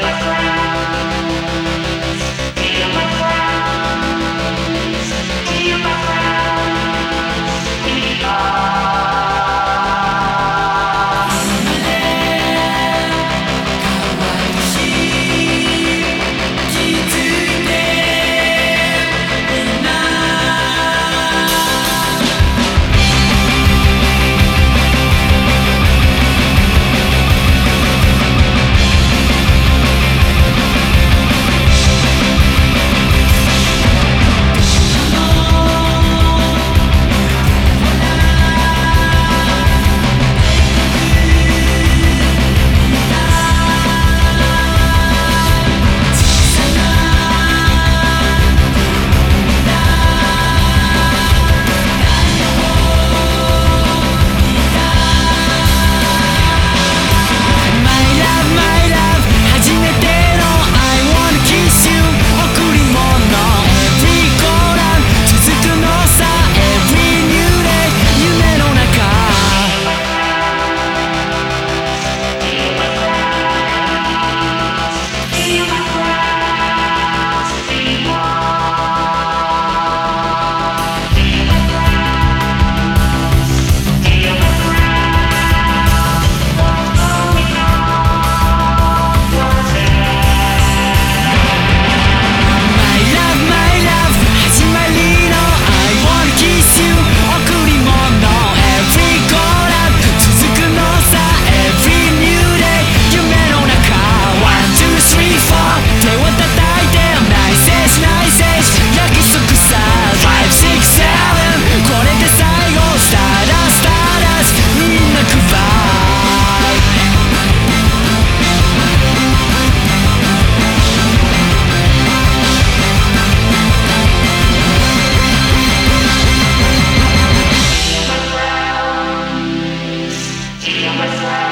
my friend. Jesus.